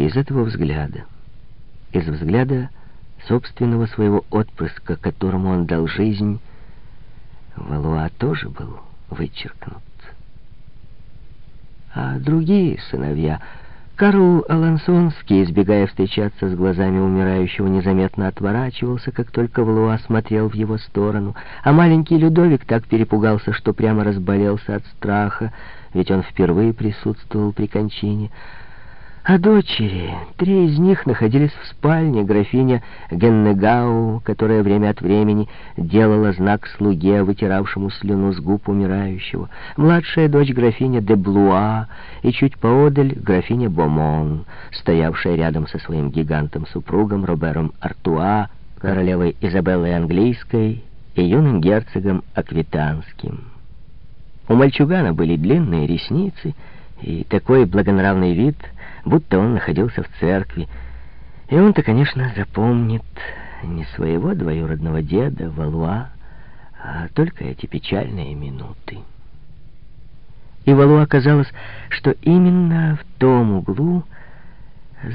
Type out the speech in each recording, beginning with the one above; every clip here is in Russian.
И из этого взгляда, из взгляда собственного своего отпрыска, которому он дал жизнь, Валуа тоже был вычеркнут. А другие сыновья... Карл Алансонский, избегая встречаться с глазами умирающего, незаметно отворачивался, как только Валуа смотрел в его сторону, а маленький Людовик так перепугался, что прямо разболелся от страха, ведь он впервые присутствовал при кончине. А дочери, три из них находились в спальне, графиня Геннегау, которая время от времени делала знак слуге, вытиравшему слюну с губ умирающего, младшая дочь графиня де Блуа и чуть поодаль графиня Бомон, стоявшая рядом со своим гигантом-супругом Робером Артуа, королевой Изабеллой Английской и юным герцогом Аквитанским. У мальчугана были длинные ресницы и такой благонравный вид — будто он находился в церкви. И он-то, конечно, запомнит не своего двоюродного деда, Валуа, а только эти печальные минуты. И Валуа казалось, что именно в том углу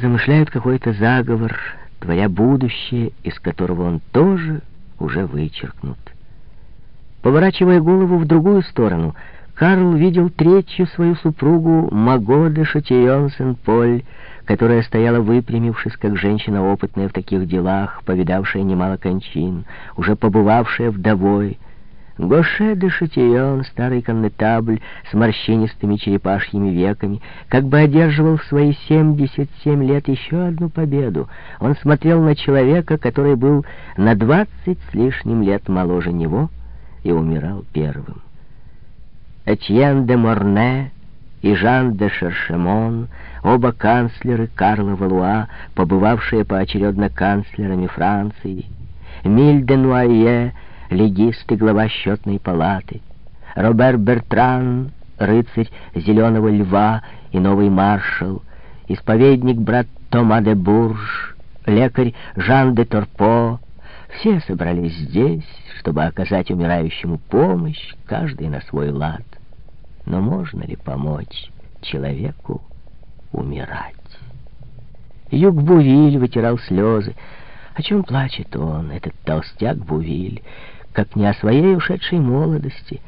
замышляют какой-то заговор, творя будущее, из которого он тоже уже вычеркнут. Поворачивая голову в другую сторону — Карл видел третью свою супругу Маго де Шатион-Сен-Поль, которая стояла выпрямившись, как женщина опытная в таких делах, повидавшая немало кончин, уже побывавшая вдовой. Гоше де Шатион, старый коннетабль с морщинистыми черепашьими веками, как бы одерживал в свои 77 лет еще одну победу. Он смотрел на человека, который был на 20 с лишним лет моложе него и умирал первым. Этьен де Морне и Жан де Шершемон, оба канцлеры Карла Валуа, побывавшие поочередно канцлерами Франции, Миль де Нуайе, легист и глава счетной палаты, Робер Бертран, рыцарь Зеленого Льва и новый маршал, исповедник брат Тома де Бурж, лекарь Жан де Торпо, все собрались здесь, чтобы оказать умирающему помощь, каждый на свой лад. Но можно ли помочь человеку умирать? Юг Бувиль вытирал слезы. О чем плачет он, этот толстяк Бувиль, как не о своей ушедшей молодости,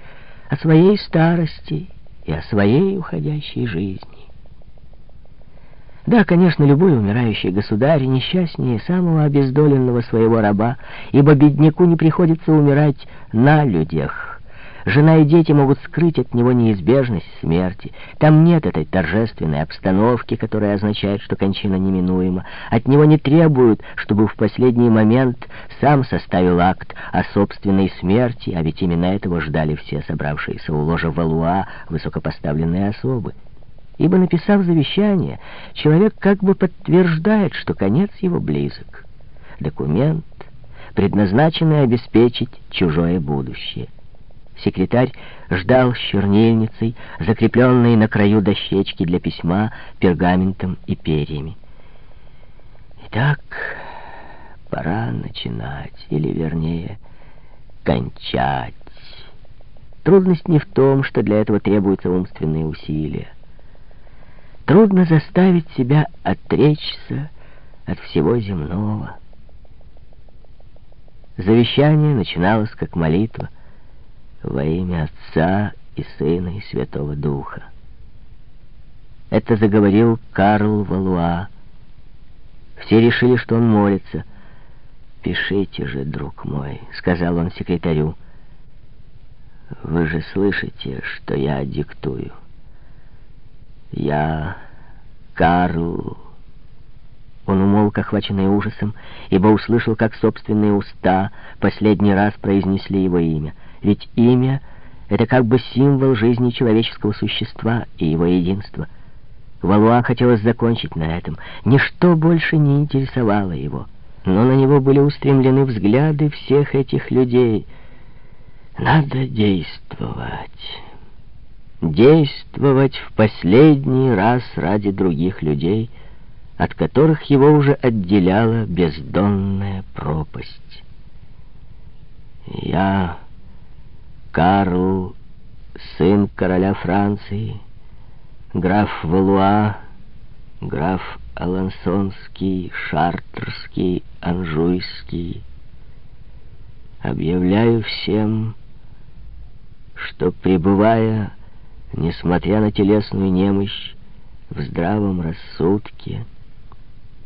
о своей старости и о своей уходящей жизни? Да, конечно, любой умирающий государь несчастнее самого обездоленного своего раба, ибо бедняку не приходится умирать на людях, Жена и дети могут скрыть от него неизбежность смерти. Там нет этой торжественной обстановки, которая означает, что кончина неминуема. От него не требуют, чтобы в последний момент сам составил акт о собственной смерти, а ведь именно этого ждали все собравшиеся у ложа Валуа высокопоставленные особы. Ибо, написав завещание, человек как бы подтверждает, что конец его близок. Документ, предназначенный обеспечить чужое будущее. Секретарь ждал с чернильницей, закрепленной на краю дощечки для письма, пергаментом и перьями. Итак, пора начинать, или, вернее, кончать. Трудность не в том, что для этого требуются умственные усилия. Трудно заставить себя отречься от всего земного. Завещание начиналось как молитва, во имя Отца и Сына и Святого Духа. Это заговорил Карл Валуа. Все решили, что он молится. «Пишите же, друг мой», — сказал он секретарю. «Вы же слышите, что я диктую. Я Карл...» Он умолк, охваченный ужасом, ибо услышал, как собственные уста последний раз произнесли его имя — ведь имя — это как бы символ жизни человеческого существа и его единства. Валуа хотелось закончить на этом. Ничто больше не интересовало его. Но на него были устремлены взгляды всех этих людей. Надо действовать. Действовать в последний раз ради других людей, от которых его уже отделяла бездонная пропасть. Я Карл, сын короля Франции, граф Валуа, граф Алансонский, Шартрский, Анжуйский, объявляю всем, что, пребывая, несмотря на телесную немощь, в здравом рассудке,